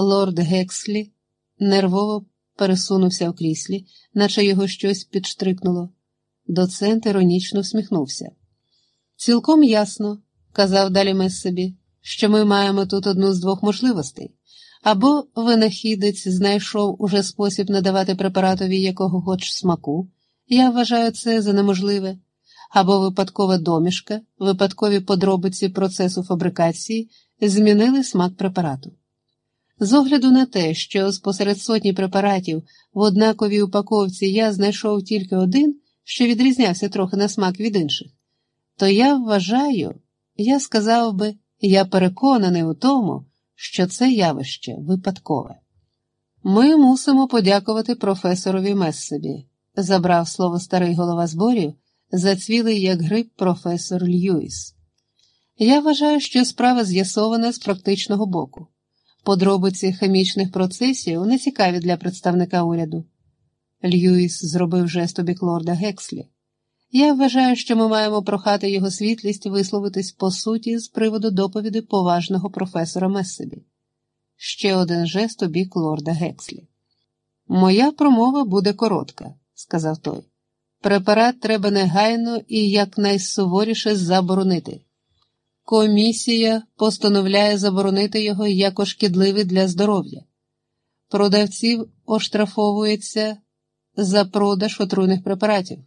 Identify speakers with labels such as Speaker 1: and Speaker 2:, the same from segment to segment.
Speaker 1: Лорд Гекслі нервово пересунувся в кріслі, наче його щось підштрикнуло. Доцент іронічно всміхнувся. Цілком ясно, казав далі Мессебі, що ми маємо тут одну з двох можливостей. Або винахідець знайшов уже спосіб надавати препаратові якого хоч смаку, я вважаю це за неможливе, або випадкова домішка, випадкові подробиці процесу фабрикації змінили смак препарату. З огляду на те, що спосеред сотні препаратів в однаковій упаковці я знайшов тільки один, що відрізнявся трохи на смак від інших, то я вважаю, я сказав би, я переконаний у тому, що це явище випадкове. Ми мусимо подякувати професорові Мессебі, забрав слово старий голова зборів, зацвілий як гриб професор Льюіс. Я вважаю, що справа з'ясована з практичного боку. Подробиці хімічних процесів не цікаві для представника уряду. Льюіс зробив жест у бік лорда Гекслі. Я вважаю, що ми маємо прохати його світлість висловитись по суті з приводу доповіді поважного професора Мессебі. Ще один жест у бік лорда Гекслі. Моя промова буде коротка, сказав той. Препарат треба негайно і якнайсуворіше заборонити. Комісія постановляє заборонити його як шкідливий для здоров'я. Продавців оштрафовується за продаж отруйних препаратів.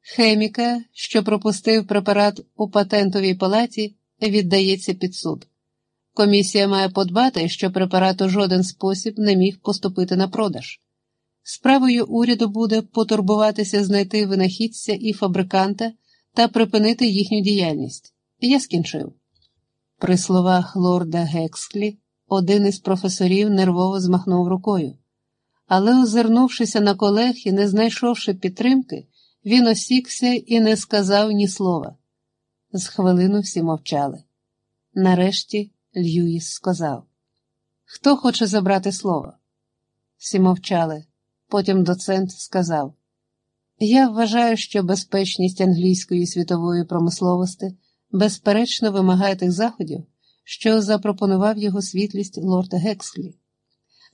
Speaker 1: Хеміка, що пропустив препарат у патентовій палаті, віддається під суд. Комісія має подбати, що препарат у жоден спосіб не міг поступити на продаж. Справою уряду буде потурбуватися знайти винахідця і фабриканта та припинити їхню діяльність. Я скінчив. При словах лорда Гексклі один із професорів нервово змахнув рукою, але, озирнувшися на колег і не знайшовши підтримки, він осікся і не сказав ні слова. З хвилину всі мовчали. Нарешті Льюіс сказав: Хто хоче забрати слово? Всі мовчали. Потім доцент сказав: Я вважаю, що безпечність англійської світової промисловості безперечно вимагає тих заходів, що запропонував його світлість лорд Гексклі.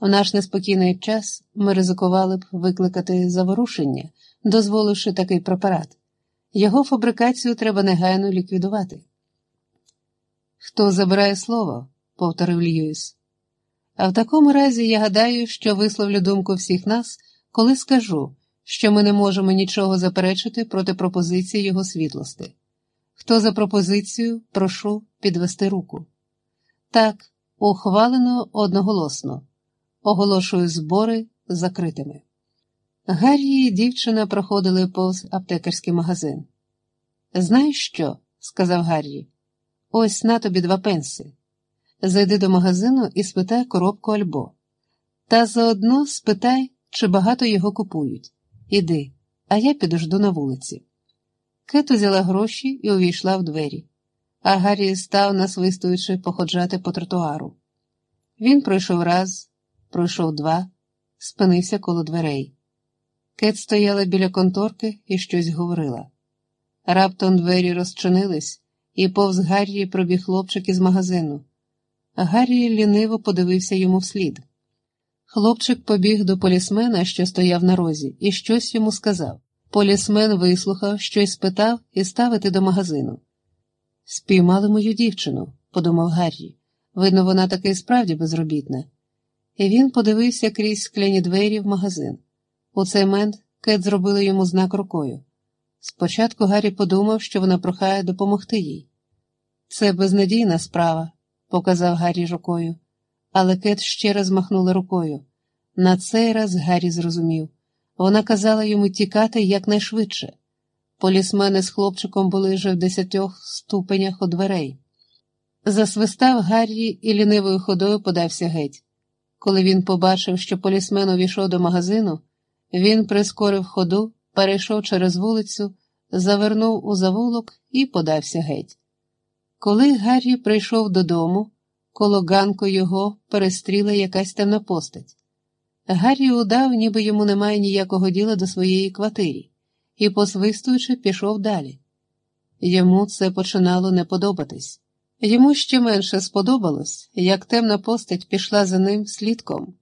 Speaker 1: У наш неспокійний час ми ризикували б викликати заворушення, дозволивши такий препарат. Його фабрикацію треба негайно ліквідувати. Хто забирає слово? повторив Льюіс. А в такому разі я гадаю, що висловлю думку всіх нас, коли скажу, що ми не можемо нічого заперечити проти пропозиції його світлости. Хто за пропозицію, прошу підвести руку. Так, ухвалено одноголосно. Оголошую збори закритими. Гаррі і дівчина проходили повз аптекарський магазин. Знаєш що? сказав Гаррі. Ось на тобі два пенси. Зайди до магазину і спитай коробку альбо. Та заодно спитай, чи багато його купують. Іди, а я підожду на вулиці. Кет узяла гроші і увійшла в двері, а Гаррі став, насвистуючи, походжати по тротуару. Він пройшов раз, пройшов два, спинився коло дверей. Кет стояла біля конторки і щось говорила. Раптом двері розчинились, і повз Гаррі пробіг хлопчик із магазину. Гаррі ліниво подивився йому вслід. Хлопчик побіг до полісмена, що стояв на розі, і щось йому сказав. Полісмен вислухав, щось спитав і ставити до магазину. Спіймали мою дівчину, подумав Гаррі. Видно, вона таки справді безробітна. І він подивився крізь скляні двері в магазин. У цей мент Кет зробила йому знак рукою. Спочатку Гаррі подумав, що вона прохає допомогти їй. Це безнадійна справа, показав Гаррі рукою, але Кет ще раз махнула рукою. На цей раз Гаррі зрозумів. Вона казала йому тікати якнайшвидше. Полісмени з хлопчиком були вже в десятьох ступенях у дверей. Засвистав Гаррі і лінивою ходою подався геть. Коли він побачив, що полісмен увійшов до магазину, він прискорив ходу, перейшов через вулицю, завернув у завулок і подався геть. Коли Гаррі прийшов додому, коло ганку його перестріла якась темна постать. Гаррі удав, ніби йому немає ніякого діла до своєї квартири, і, посвистуючи, пішов далі. Йому це починало не подобатись. Йому ще менше сподобалось, як темна постать пішла за ним слідком.